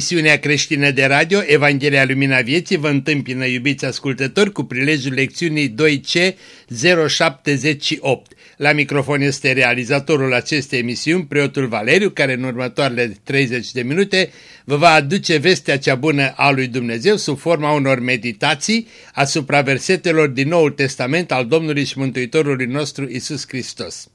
Emisiunea creștină de radio Evanghelia Lumina Vieții vă întâmpină, iubiți ascultători, cu prilejul lecțiunii 2C 078. La microfon este realizatorul acestei emisiuni, preotul Valeriu, care în următoarele 30 de minute vă va aduce vestea cea bună a lui Dumnezeu sub forma unor meditații asupra versetelor din Noul Testament al Domnului și Mântuitorului nostru Isus Hristos.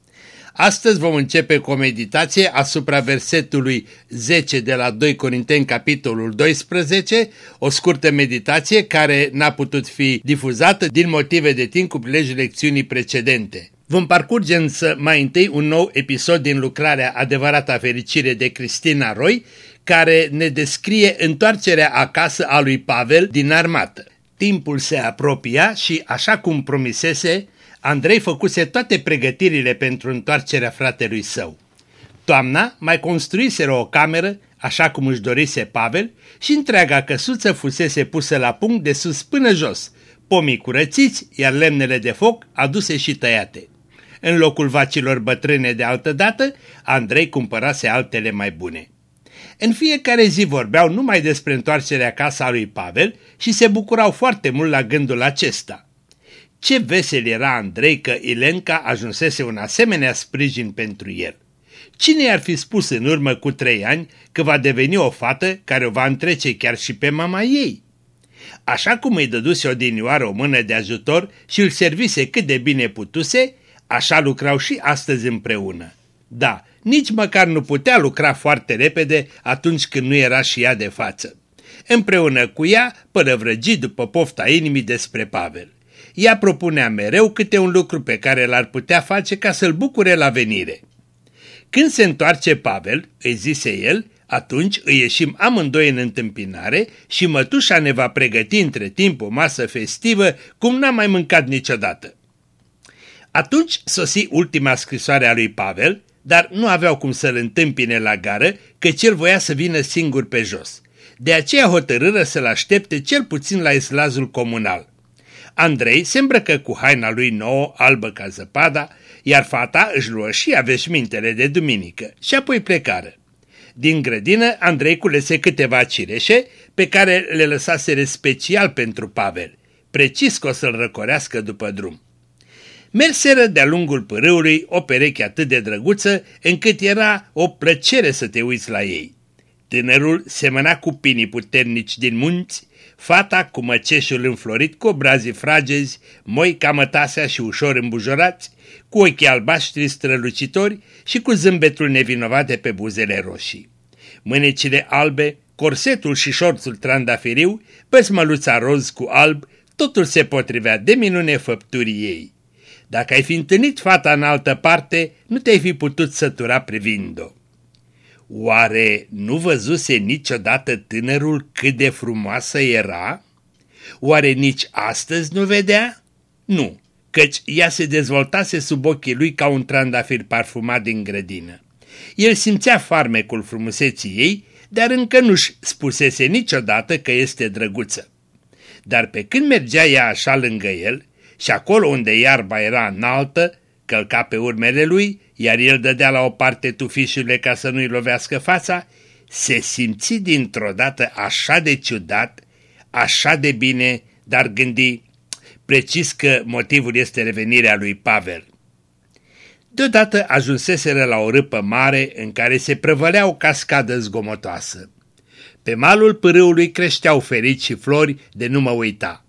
Astăzi vom începe cu o meditație asupra versetului 10 de la 2 Corinteni, capitolul 12, o scurtă meditație care n-a putut fi difuzată din motive de timp cu prilejul lecțiunii precedente. Vom parcurge însă mai întâi un nou episod din lucrarea Adevărata Fericire de Cristina Roy, care ne descrie întoarcerea acasă a lui Pavel din armată. Timpul se apropia și, așa cum promisese, Andrei făcuse toate pregătirile pentru întoarcerea fratelui său. Toamna mai construiseră o cameră, așa cum își dorise Pavel, și întreaga căsuță fusese pusă la punct de sus până jos, pomii curățiți, iar lemnele de foc aduse și tăiate. În locul vacilor bătrâne de altă dată, Andrei cumpărase altele mai bune. În fiecare zi vorbeau numai despre întoarcerea casa lui Pavel și se bucurau foarte mult la gândul acesta. Ce vesel era Andrei că Ilenca ajunsese un asemenea sprijin pentru el. Cine i-ar fi spus în urmă cu trei ani că va deveni o fată care o va întrece chiar și pe mama ei? Așa cum îi dăduse odinioară o mână de ajutor și îl servise cât de bine putuse, așa lucrau și astăzi împreună. Da, nici măcar nu putea lucra foarte repede atunci când nu era și ea de față. Împreună cu ea părăvrăgi după pofta inimii despre Pavel ea propunea mereu câte un lucru pe care l-ar putea face ca să-l bucure la venire. Când se întoarce Pavel, îi zise el, atunci îi ieșim amândoi în întâmpinare și mătușa ne va pregăti între timp o masă festivă cum n-am mai mâncat niciodată. Atunci sosi ultima scrisoare a lui Pavel, dar nu aveau cum să-l întâmpine la gară, căci el voia să vină singur pe jos. De aceea hotărâră să-l aștepte cel puțin la islazul comunal. Andrei se îmbrăcă cu haina lui nouă, albă ca zăpada, iar fata își luă și aveșmintele de duminică și apoi plecară. Din grădină, Andrei culese câteva cireșe pe care le lăsase special pentru Pavel, precis că o să-l răcorească după drum. Merseră de-a lungul pârâului o pereche atât de drăguță încât era o plăcere să te uiți la ei. Tânărul semăna cu pinii puternici din munți, fata cu măceșul înflorit cu obrazii fragezi, moi camătasea și ușor îmbujorați, cu ochii albaștri strălucitori și cu zâmbetul nevinovat de pe buzele roșii. Mânecile albe, corsetul și șorțul trandafiriu, păsmăluța roz cu alb, totul se potrivea de minune făpturii ei. Dacă ai fi întâlnit fata în altă parte, nu te-ai fi putut sătura privind-o. Oare nu văzuse niciodată tânărul cât de frumoasă era? Oare nici astăzi nu vedea? Nu, căci ea se dezvoltase sub ochii lui ca un trandafir parfumat din grădină. El simțea farmecul frumuseții ei, dar încă nu-și spusese niciodată că este drăguță. Dar pe când mergea ea așa lângă el și acolo unde iarba era înaltă, călca pe urmele lui, iar el dădea la o parte tufișurile ca să nu-i lovească fața, se simți dintr-o dată așa de ciudat, așa de bine, dar gândi precis că motivul este revenirea lui Pavel. Deodată ajunseseră la o râpă mare în care se prăvălea o cascadă zgomotoasă. Pe malul pârâului creșteau ferici și flori de nu mă uita.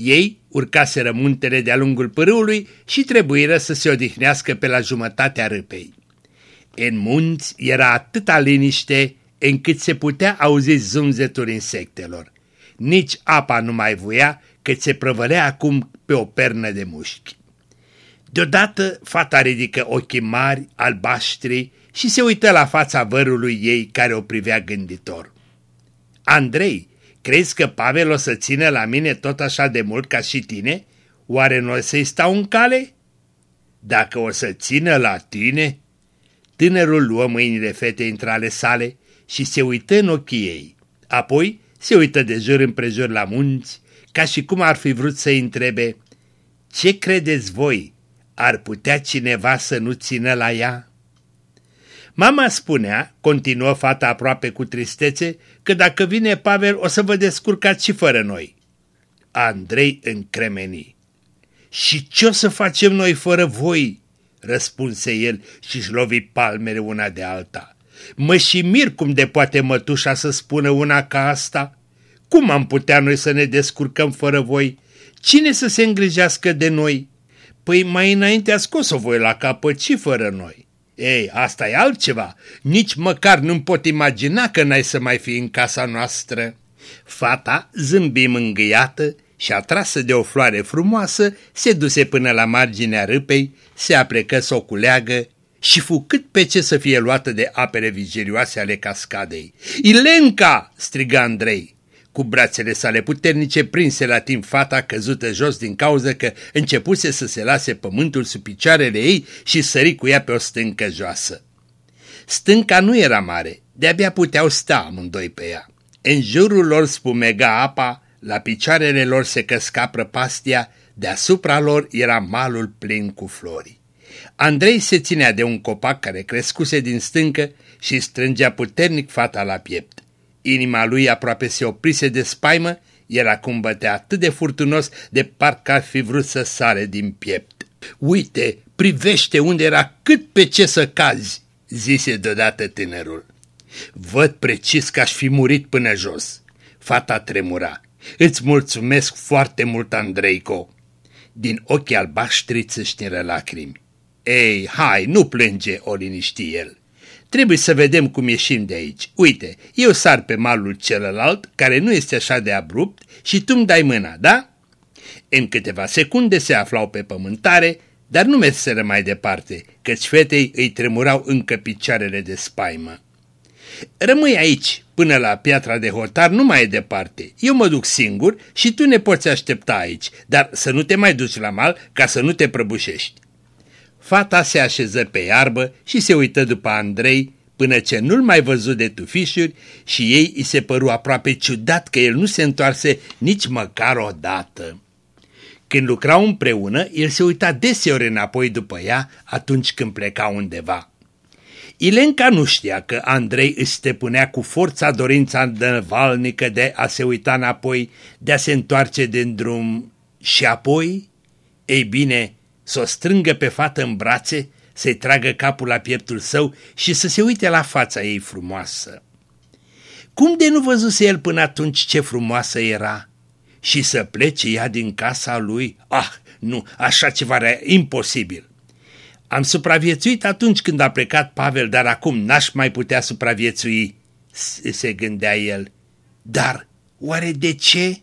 Ei urcaseră muntele de-a lungul pârâului și trebuiră să se odihnească pe la jumătatea râpei. În munți era atâta liniște încât se putea auzi zumzetul insectelor. Nici apa nu mai voia, cât se prăvălea acum pe o pernă de mușchi. Deodată fata ridică ochii mari, albaștri și se uită la fața vărului ei care o privea gânditor. Andrei, Crezi că Pavel o să țină la mine tot așa de mult ca și tine? Oare nu o să-i stau în cale? Dacă o să țină la tine? Tânărul luă mâinile fetei între ale sale și se uită în ochii ei. Apoi se uită de jur împrejur la munți, ca și cum ar fi vrut să-i întrebe, Ce credeți voi? Ar putea cineva să nu țină la ea? Mama spunea, continuă fata aproape cu tristețe, că dacă vine Pavel o să vă descurcați și fără noi. Andrei încremeni. Și ce o să facem noi fără voi? răspunse el și-și lovi palmele una de alta. Mă și mir cum de poate mătușa să spună una ca asta. Cum am putea noi să ne descurcăm fără voi? Cine să se îngrijească de noi? Păi mai înainte a scos-o voi la capăt și fără noi. Ei, asta e altceva. Nici măcar nu-mi pot imagina că n-ai să mai fi în casa noastră. Fata, zâmbi mângâiată și atrasă de o floare frumoasă, se duse până la marginea râpei, se aplecă să o culeagă și fu cât pe ce să fie luată de apele vigilioase ale cascadei. Ilenca!" striga Andrei cu brațele sale puternice prinse la timp fata căzută jos din cauză că începuse să se lase pământul sub picioarele ei și sări cu ea pe o stâncă joasă. Stânca nu era mare, de-abia puteau sta amândoi pe ea. În jurul lor spumega apa, la picioarele lor se căsca prăpastia, deasupra lor era malul plin cu flori. Andrei se ținea de un copac care crescuse din stâncă și strângea puternic fata la piept. Inima lui aproape se oprise de spaimă, el acum bătea atât de furtunos de parcă ar fi vrut să sare din piept. Uite, privește unde era cât pe ce să cazi, zise deodată tânărul. Văd precis că aș fi murit până jos. Fata tremura. Îți mulțumesc foarte mult, Andreico. Din ochii albaștri țâșniră lacrimi. Ei, hai, nu plânge, o liniști el. Trebuie să vedem cum ieșim de aici. Uite, eu sar pe malul celălalt, care nu este așa de abrupt, și tu îmi dai mâna, da? În câteva secunde se aflau pe pământare, dar nu merseră mai departe, căci fetei îi tremurau încă picioarele de spaimă. Rămâi aici, până la piatra de hotar nu mai e departe. Eu mă duc singur și tu ne poți aștepta aici, dar să nu te mai duci la mal ca să nu te prăbușești. Fata se așeză pe iarbă și se uită după Andrei până ce nu-l mai văzut de tufișuri și ei îi se păru aproape ciudat că el nu se întoarse nici măcar o dată. Când lucrau împreună, el se uita deseori înapoi după ea atunci când pleca undeva. Ilenca nu știa că Andrei își stăpânea cu forța dorința dăvalnică de a se uita înapoi, de a se întoarce din drum și apoi, ei bine, să o strângă pe fată în brațe, să-i tragă capul la pieptul său și să se uite la fața ei frumoasă. Cum de nu văzuse el până atunci ce frumoasă era? Și să plece ea din casa lui? Ah, nu, așa ceva era imposibil. Am supraviețuit atunci când a plecat Pavel, dar acum n-aș mai putea supraviețui, se gândea el. Dar oare de ce?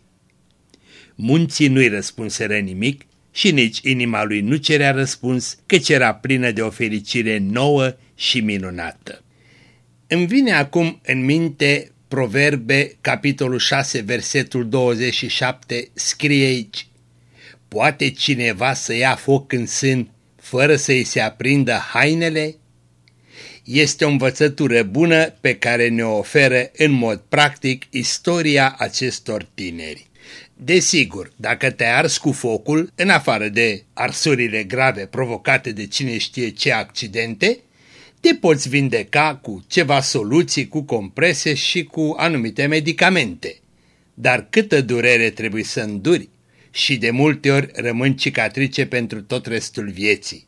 Munții nu-i răspunseră nimic și nici inima lui nu cerea răspuns, căci era plină de o fericire nouă și minunată. Îmi vine acum în minte Proverbe, capitolul 6, versetul 27, scrie aici, Poate cineva să ia foc în sân fără să-i se aprindă hainele? Este o învățătură bună pe care ne oferă în mod practic istoria acestor tineri. Desigur, dacă te ars cu focul, în afară de arsurile grave provocate de cine știe ce accidente, te poți vindeca cu ceva soluții, cu comprese și cu anumite medicamente. Dar câtă durere trebuie să înduri și de multe ori rămân cicatrice pentru tot restul vieții.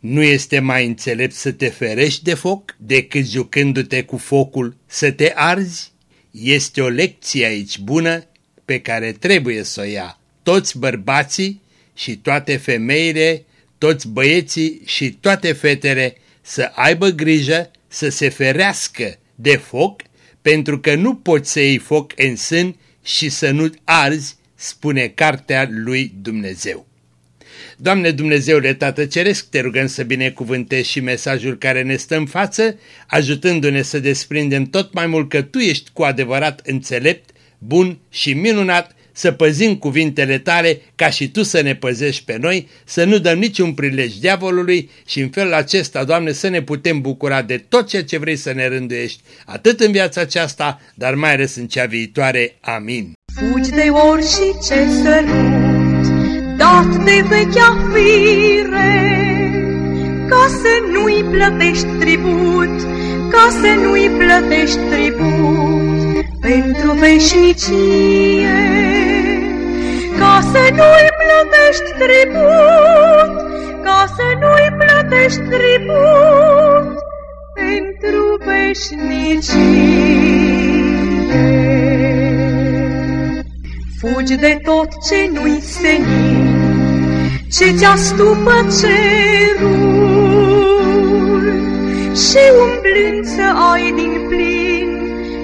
Nu este mai înțelept să te ferești de foc decât jucându-te cu focul să te arzi? Este o lecție aici bună pe care trebuie să o ia toți bărbații și toate femeile, toți băieții și toate fetele să aibă grijă să se ferească de foc, pentru că nu poți să iei foc în sân și să nu arzi, spune cartea lui Dumnezeu. Doamne Dumnezeule Tată Ceresc, te rugăm să binecuvântezi și mesajul care ne stă în față, ajutându-ne să desprindem tot mai mult că Tu ești cu adevărat înțelept bun și minunat să păzim cuvintele tale ca și tu să ne păzești pe noi, să nu dăm niciun prilej diavolului și în felul acesta, Doamne, să ne putem bucura de tot ceea ce vrei să ne rânduiești, atât în viața aceasta, dar mai ales în cea viitoare. Amin. Fugi de și ce sărut, dat de vechea fire, ca să nu-i plătești tribut, ca să nu-i plătești tribut pentru veșnicie, ca să nu-i plătești tribut, ca să nu-i plătești tribut pentru veșnicie. Fugi de tot ce nu-i senin, ce ți stupă cerul, și umblind să ai din plin,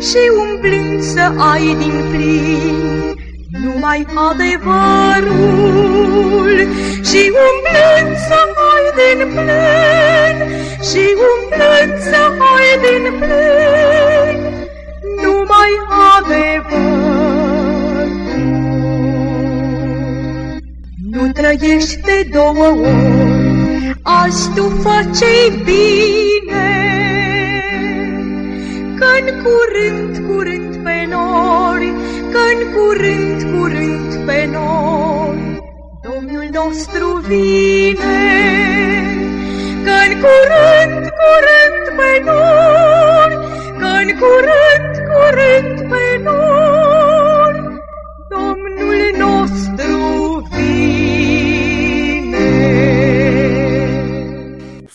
și umblind să ai din plin, numai adevărul, și umblind să ai din plin, și umblind să ai din plin, numai adevărul. Nu trăiești de două ori, azi tu faci bine, Că-n curând, curând pe nori, Că-n curând, curând pe nori, Domnul nostru vine. Că-n curând, curând pe nori, Că-n curând, curând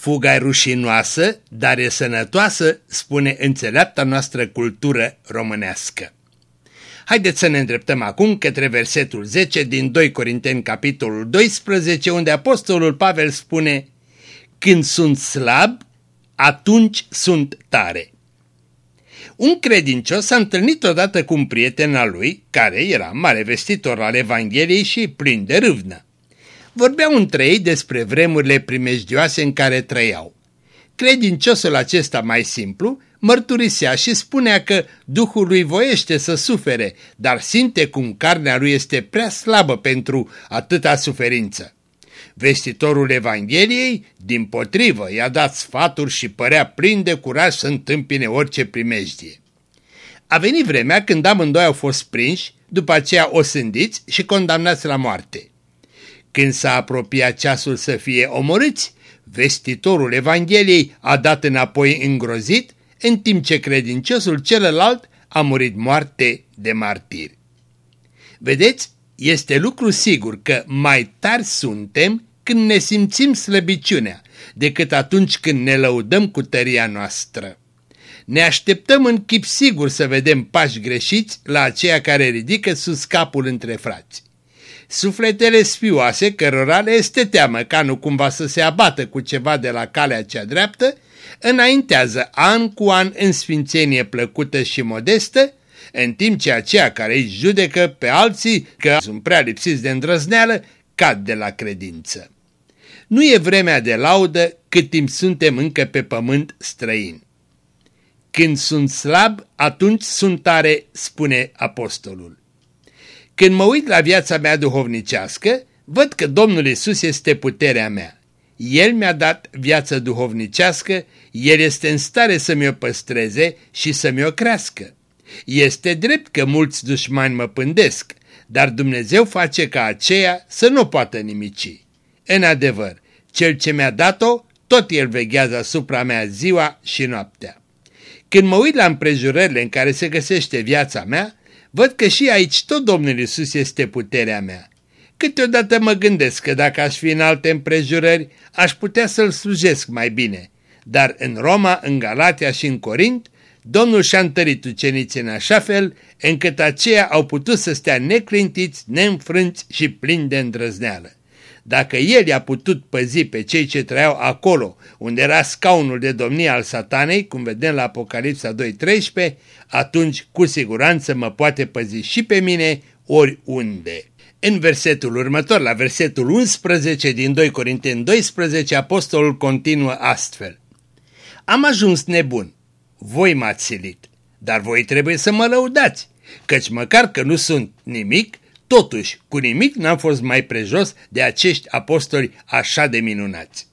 Fuga e rușinoasă, dar e sănătoasă, spune înțeleapta noastră cultură românească. Haideți să ne îndreptăm acum către versetul 10 din 2 Corinteni, capitolul 12, unde apostolul Pavel spune Când sunt slab, atunci sunt tare. Un credincios s-a întâlnit odată cu un prieten al lui, care era mare vestitor al Evangheliei și plin de râvnă. Vorbeau între ei despre vremurile primejdioase în care trăiau. Credinciosul acesta mai simplu mărturisea și spunea că Duhul lui voiește să sufere, dar simte cum carnea lui este prea slabă pentru atâta suferință. Vestitorul Evangheliei, din potrivă, i-a dat sfaturi și părea plin de curaj să întâmpine orice primejdie. A venit vremea când amândoi au fost prinși, după aceea osândiți și condamnați la moarte. Când s-a apropiat ceasul să fie omorâți, vestitorul Evangheliei a dat înapoi îngrozit, în timp ce credinciosul celălalt a murit moarte de martir. Vedeți, este lucru sigur că mai tari suntem când ne simțim slăbiciunea decât atunci când ne lăudăm cu tăria noastră. Ne așteptăm în chip sigur să vedem pași greșiți la aceia care ridică sus capul între frați. Sufletele spioase, cărora le este teamă ca nu cumva să se abată cu ceva de la calea cea dreaptă, înaintează an cu an în sfințenie plăcută și modestă, în timp ce aceia care îi judecă pe alții că sunt prea lipsiți de îndrăzneală, cad de la credință. Nu e vremea de laudă cât timp suntem încă pe pământ străin. Când sunt slab, atunci sunt tare, spune apostolul. Când mă uit la viața mea duhovnicească, văd că Domnul Isus este puterea mea. El mi-a dat viață duhovnicească, El este în stare să mi-o păstreze și să mi-o crească. Este drept că mulți dușmani mă pândesc, dar Dumnezeu face ca aceea să nu poată nimici. În adevăr, Cel ce mi-a dat-o, tot El veghează asupra mea ziua și noaptea. Când mă uit la împrejurările în care se găsește viața mea, Văd că și aici tot Domnul Isus este puterea mea. Câteodată mă gândesc că dacă aș fi în alte împrejurări, aș putea să-L slujesc mai bine. Dar în Roma, în Galatia și în Corint, Domnul și-a întărit uceniții în așa fel, încât aceia au putut să stea neclintiți, neînfrânți și plini de îndrăzneală. Dacă el i-a putut păzi pe cei ce trăiau acolo, unde era scaunul de domnie al satanei, cum vedem la Apocalipsa 2.13, atunci cu siguranță mă poate păzi și pe mine oriunde. În versetul următor, la versetul 11 din 2 Corinteni 12, apostolul continuă astfel. Am ajuns nebun, voi m-ați silit, dar voi trebuie să mă lăudați, căci măcar că nu sunt nimic, Totuși, cu nimic n-am fost mai prejos de acești apostoli așa de minunați.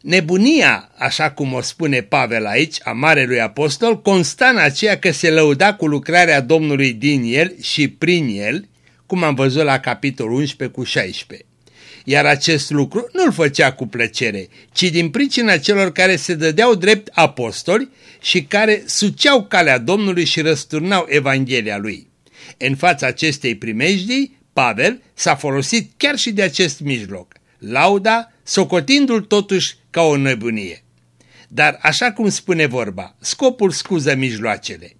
Nebunia, așa cum o spune Pavel aici, a Marelui Apostol, consta în aceea că se lăuda cu lucrarea Domnului din el și prin el, cum am văzut la capitolul 11 cu 16. iar acest lucru nu-l făcea cu plăcere, ci din pricina celor care se dădeau drept apostoli și care suceau calea Domnului și răsturnau Evanghelia lui. În fața acestei primejdii, Pavel s-a folosit chiar și de acest mijloc, lauda, socotindu-l totuși ca o nebunie. Dar așa cum spune vorba, scopul scuză mijloacele.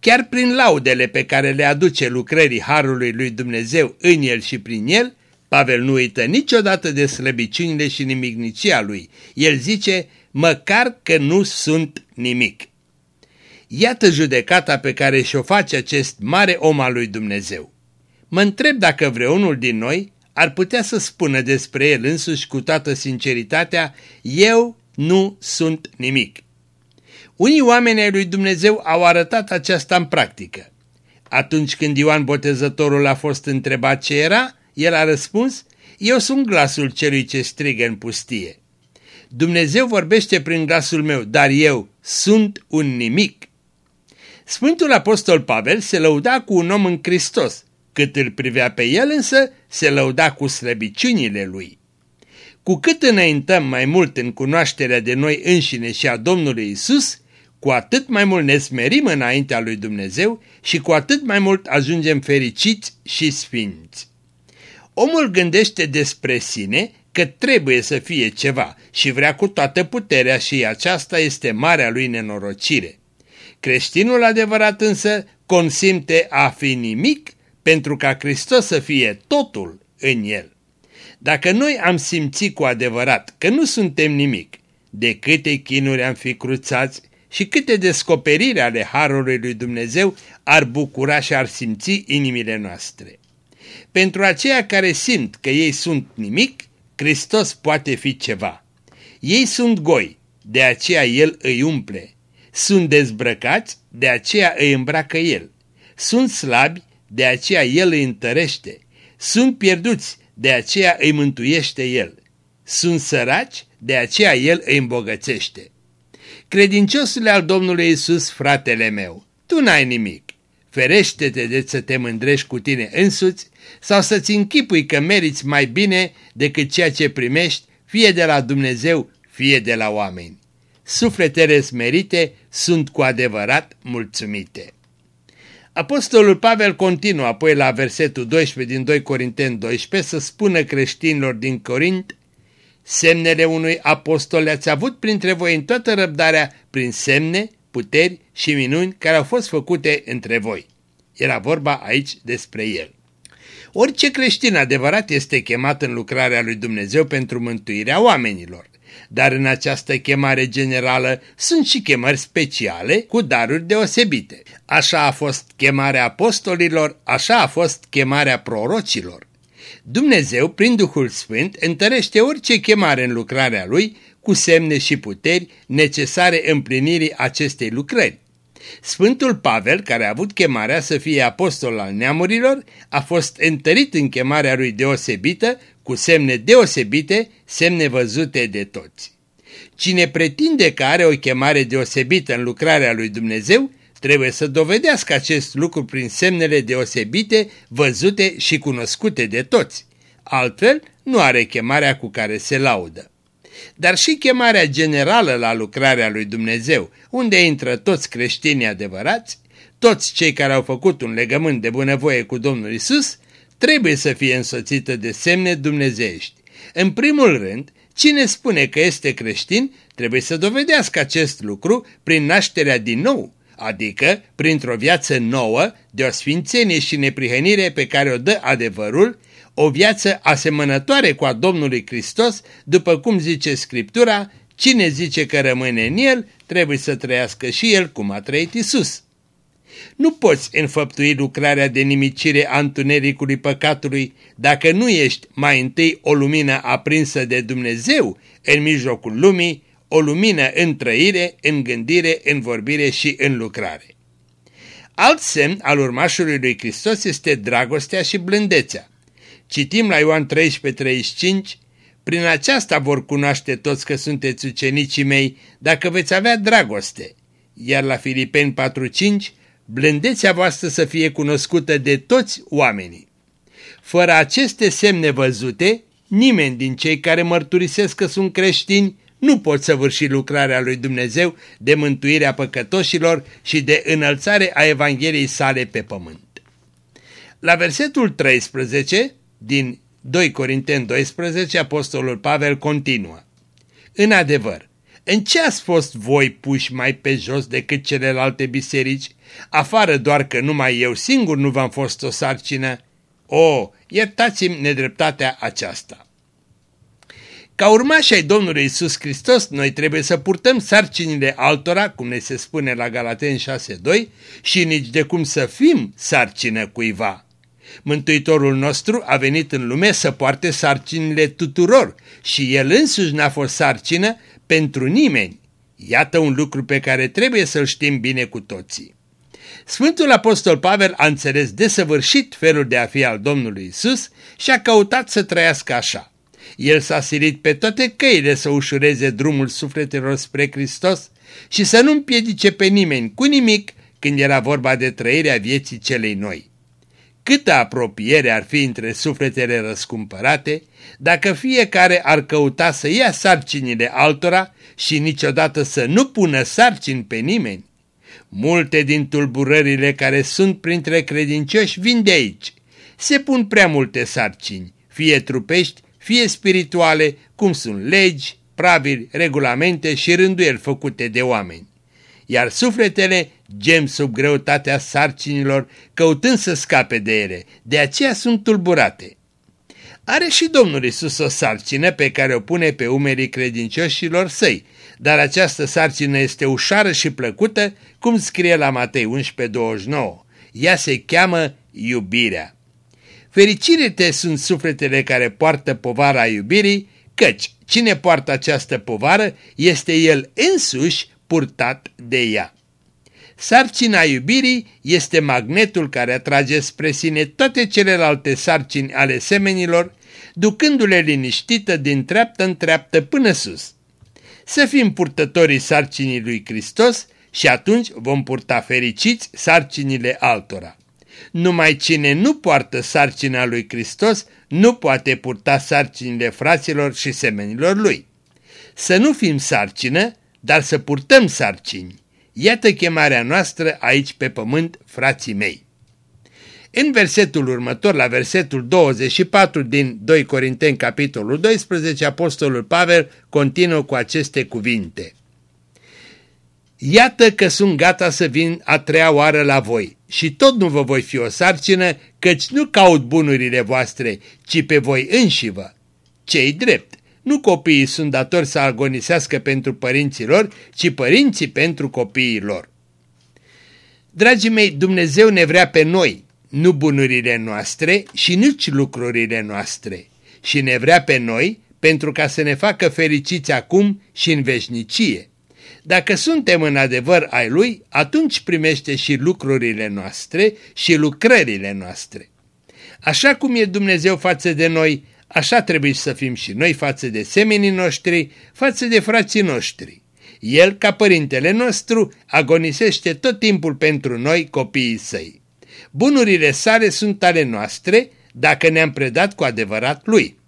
Chiar prin laudele pe care le aduce lucrării Harului lui Dumnezeu în el și prin el, Pavel nu uită niciodată de slăbiciunile și nimicnicia lui. El zice, măcar că nu sunt nimic. Iată judecata pe care și-o face acest mare om al lui Dumnezeu. Mă întreb dacă vreunul din noi ar putea să spună despre el însuși cu toată sinceritatea, eu nu sunt nimic. Unii oameni ai lui Dumnezeu au arătat aceasta în practică. Atunci când Ioan Botezătorul a fost întrebat ce era, el a răspuns, eu sunt glasul celui ce strigă în pustie. Dumnezeu vorbește prin glasul meu, dar eu sunt un nimic. Sfântul Apostol Pavel se lăuda cu un om în Hristos, cât îl privea pe el însă se lăuda cu slăbiciunile lui. Cu cât înaintăm mai mult în cunoașterea de noi înșine și a Domnului Isus, cu atât mai mult ne smerim înaintea lui Dumnezeu și cu atât mai mult ajungem fericiți și sfinți. Omul gândește despre sine că trebuie să fie ceva și vrea cu toată puterea și aceasta este marea lui nenorocire. Creștinul adevărat însă consimte a fi nimic pentru ca Hristos să fie totul în el. Dacă noi am simțit cu adevărat că nu suntem nimic, de câte chinuri am fi cruțați și câte descoperiri ale Harului lui Dumnezeu ar bucura și ar simți inimile noastre. Pentru aceia care simt că ei sunt nimic, Hristos poate fi ceva. Ei sunt goi, de aceea El îi umple. Sunt dezbrăcați, de aceea îi îmbracă El. Sunt slabi, de aceea El îi întărește. Sunt pierduți, de aceea îi mântuiește El. Sunt săraci, de aceea El îi îmbogățește. Credinciosule al Domnului Isus, fratele meu, tu n-ai nimic. Ferește-te de să te mândrești cu tine însuți sau să-ți închipui că meriți mai bine decât ceea ce primești, fie de la Dumnezeu, fie de la oameni. Sufletele smerite sunt cu adevărat mulțumite. Apostolul Pavel continuă apoi la versetul 12 din 2 Corinteni 12 să spună creștinilor din Corint Semnele unui apostol le-ați avut printre voi în toată răbdarea prin semne, puteri și minuni care au fost făcute între voi. Era vorba aici despre el. Orice creștin adevărat este chemat în lucrarea lui Dumnezeu pentru mântuirea oamenilor. Dar în această chemare generală sunt și chemări speciale cu daruri deosebite. Așa a fost chemarea apostolilor, așa a fost chemarea prorocilor. Dumnezeu, prin Duhul Sfânt, întărește orice chemare în lucrarea Lui cu semne și puteri necesare împlinirii acestei lucrări. Sfântul Pavel, care a avut chemarea să fie apostol al neamurilor, a fost întărit în chemarea lui deosebită, cu semne deosebite, semne văzute de toți. Cine pretinde că are o chemare deosebită în lucrarea lui Dumnezeu, trebuie să dovedească acest lucru prin semnele deosebite, văzute și cunoscute de toți. Altfel, nu are chemarea cu care se laudă. Dar și chemarea generală la lucrarea lui Dumnezeu, unde intră toți creștinii adevărați, toți cei care au făcut un legământ de bunăvoie cu Domnul Isus, trebuie să fie însoțită de semne dumnezeiești. În primul rând, cine spune că este creștin trebuie să dovedească acest lucru prin nașterea din nou, adică printr-o viață nouă de o sfințenie și neprihănire pe care o dă adevărul, o viață asemănătoare cu a Domnului Hristos, după cum zice Scriptura, cine zice că rămâne în el, trebuie să trăiască și el cum a trăit Isus. Nu poți înfăptui lucrarea de nimicire a întunericului păcatului dacă nu ești mai întâi o lumină aprinsă de Dumnezeu în mijlocul lumii, o lumină în trăire, în gândire, în vorbire și în lucrare. Alt semn al urmașului lui Hristos este dragostea și blândețea. Citim la Ioan 13:35, prin aceasta vor cunoaște toți că sunteți ucenicii mei dacă veți avea dragoste. Iar la Filipeni 4:5, blândețea voastră să fie cunoscută de toți oamenii. Fără aceste semne văzute, Nimeni din cei care mărturisesc că sunt creștini nu pot săvârși lucrarea lui Dumnezeu de mântuirea păcătoșilor și de înălțare a Evangheliei sale pe pământ. La versetul 13 din 2 Corinteni 12, Apostolul Pavel continuă. În adevăr, în ce ați fost voi puși mai pe jos decât celelalte biserici, afară doar că numai eu singur nu v-am fost o sarcină? O, iertați-mi nedreptatea aceasta. Ca urmași ai Domnului Isus Hristos, noi trebuie să purtăm sarcinile altora, cum ne se spune la Galaten 6.2, și nici de cum să fim sarcină cuiva. Mântuitorul nostru a venit în lume să poarte sarcinile tuturor și el însuși n-a fost sarcină pentru nimeni. Iată un lucru pe care trebuie să-l știm bine cu toții. Sfântul Apostol Pavel a înțeles desăvârșit felul de a fi al Domnului Isus și a căutat să trăiască așa. El s-a silit pe toate căile să ușureze drumul sufletelor spre Hristos și să nu împiedice pe nimeni cu nimic când era vorba de trăirea vieții celei noi. Câtă apropiere ar fi între sufletele răscumpărate dacă fiecare ar căuta să ia sarcinile altora și niciodată să nu pună sarcini pe nimeni. Multe din tulburările care sunt printre credincioși vin de aici. Se pun prea multe sarcini, fie trupești, fie spirituale, cum sunt legi, praviri, regulamente și rânduieli făcute de oameni. Iar sufletele gem sub greutatea sarcinilor, căutând să scape de ele, de aceea sunt tulburate. Are și Domnul Isus o sarcină pe care o pune pe umerii credincioșilor săi, dar această sarcină este ușoară și plăcută, cum scrie la Matei 11:29. Ea se cheamă iubirea. Fericire te sunt sufletele care poartă povara iubirii, căci cine poartă această povară este el însuși purtat de ea. Sarcina iubirii este magnetul care atrage spre sine toate celelalte sarcini ale semenilor, ducându-le liniștită din treaptă în treaptă până sus. Să fim purtătorii sarcinii lui Hristos și atunci vom purta fericiți sarcinile altora. Numai cine nu poartă sarcina lui Hristos nu poate purta sarcinile fraților și semenilor lui. Să nu fim sarcină, dar să purtăm sarcini. Iată chemarea noastră aici pe pământ, frații mei. În versetul următor, la versetul 24 din 2 Corinteni, capitolul 12, Apostolul Pavel continuă cu aceste cuvinte. Iată că sunt gata să vin a treia oară la voi și tot nu vă voi fi o sarcină, căci nu caut bunurile voastre, ci pe voi înșivă. Cei drept, nu copiii sunt datori să agonisească pentru părinții lor, ci părinții pentru copiii lor. Dragii mei, Dumnezeu ne vrea pe noi, nu bunurile noastre și nici lucrurile noastre, și ne vrea pe noi pentru ca să ne facă fericiți acum și în veșnicie. Dacă suntem în adevăr ai Lui, atunci primește și lucrurile noastre și lucrările noastre. Așa cum e Dumnezeu față de noi, Așa trebuie să fim și noi față de semenii noștri, față de frații noștri. El, ca părintele nostru, agonisește tot timpul pentru noi, copiii săi. Bunurile sale sunt ale noastre, dacă ne-am predat cu adevărat lui.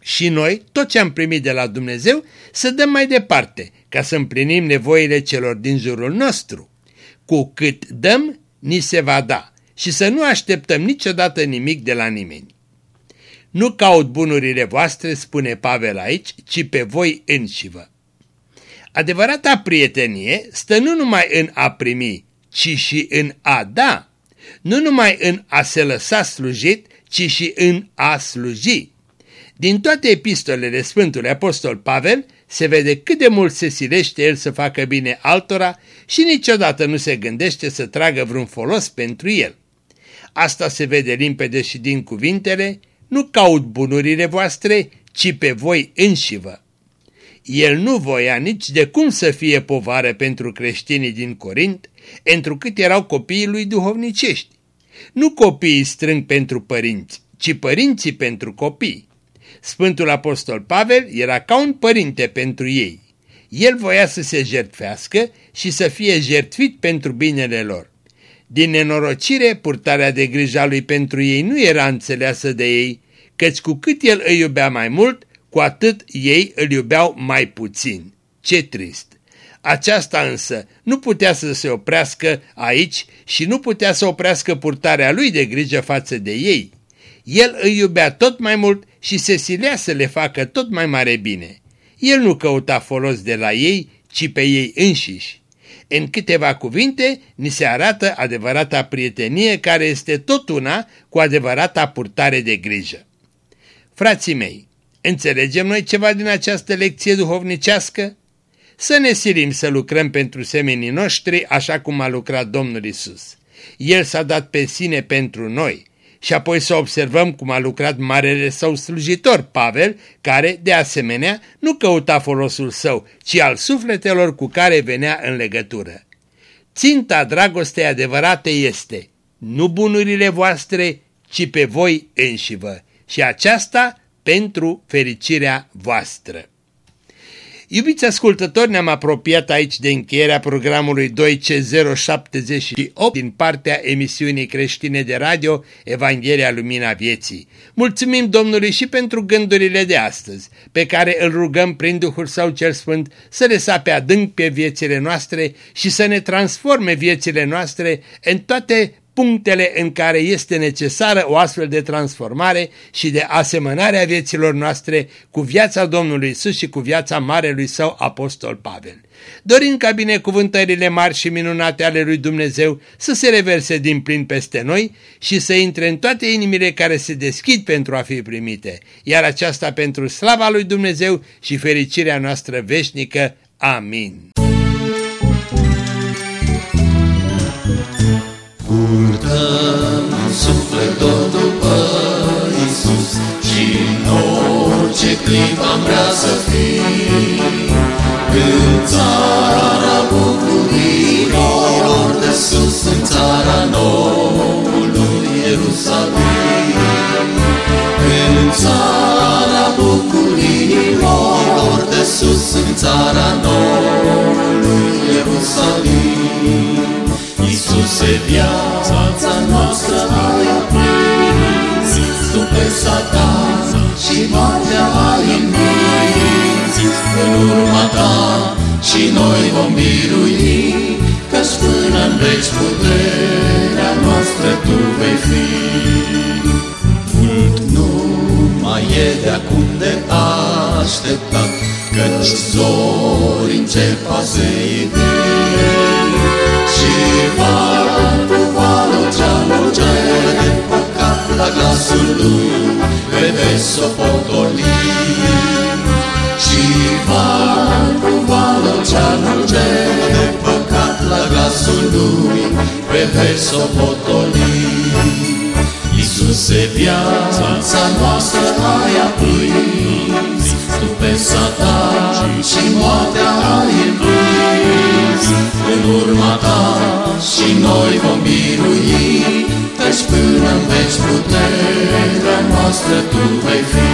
Și noi, tot ce am primit de la Dumnezeu, să dăm mai departe, ca să împlinim nevoile celor din jurul nostru. Cu cât dăm, ni se va da și să nu așteptăm niciodată nimic de la nimeni. Nu caut bunurile voastre, spune Pavel aici, ci pe voi înșivă. Adevărata prietenie stă nu numai în a primi, ci și în a da. Nu numai în a se lăsa slujit, ci și în a sluji. Din toate epistolele Sfântului Apostol Pavel se vede cât de mult se silește el să facă bine altora și niciodată nu se gândește să tragă vreun folos pentru el. Asta se vede limpede și din cuvintele nu caut bunurile voastre, ci pe voi înșivă. El nu voia nici de cum să fie povară pentru creștinii din Corint, întrucât erau copiii lui duhovnicești. Nu copiii strâng pentru părinți, ci părinții pentru copii. Sfântul Apostol Pavel era ca un părinte pentru ei. El voia să se jertfească și să fie jertfit pentru binele lor. Din nenorocire, purtarea de grijă lui pentru ei nu era înțeleasă de ei, căci cu cât el îi iubea mai mult, cu atât ei îl iubeau mai puțin. Ce trist! Aceasta însă nu putea să se oprească aici și nu putea să oprească purtarea lui de grijă față de ei. El îi iubea tot mai mult și se silea să le facă tot mai mare bine. El nu căuta folos de la ei, ci pe ei înșiși. În câteva cuvinte ni se arată adevărata prietenie care este tot una cu adevărata purtare de grijă. Frații mei, înțelegem noi ceva din această lecție duhovnicească? Să ne silim să lucrăm pentru semenii noștri așa cum a lucrat Domnul Isus. El s-a dat pe sine pentru noi și apoi să observăm cum a lucrat marele său slujitor, Pavel, care, de asemenea, nu căuta folosul său, ci al sufletelor cu care venea în legătură. Ținta dragostei adevărate este nu bunurile voastre, ci pe voi înșivă și aceasta pentru fericirea voastră. Iubiți ascultători, ne-am apropiat aici de încheierea programului 2C078 din partea emisiunii creștine de radio Evanghelia Lumina Vieții. Mulțumim Domnului și pentru gândurile de astăzi, pe care îl rugăm prin Duhul Său cel Sfânt să le sape adânc pe viețile noastre și să ne transforme viețile noastre în toate punctele în care este necesară o astfel de transformare și de asemănare a vieților noastre cu viața Domnului Isus și cu viața Marelui Său Apostol Pavel. Dorim ca binecuvântările mari și minunate ale lui Dumnezeu să se reverse din plin peste noi și să intre în toate inimile care se deschid pentru a fi primite, iar aceasta pentru slava lui Dumnezeu și fericirea noastră veșnică. Amin. Purtăm în suflet tot după Iisus Și în orice clip am vrea să fim. În țara bucurilor de sus În țara noului Ierusalim. În țara bucurilor de sus În țara noului Ierusalim Tu pe Satan și moartea ai învins. În urma Ta și noi vom birui, Căci până în veci puterea noastră Tu vei fi. Mult nu mai e de acum de așteptat, Căci zori încep a se și val cu valul ceanul pe vezi o potoli. Și val cu valul ceanul de păcat la glasul lui, pe vezi o potoli. Iisuse, viața noastră ai aprins, Tu pe Satan și moartea ai învins. În urma Ta și noi vom birui, Căci până în veci pâinea noastră Tu vei fi.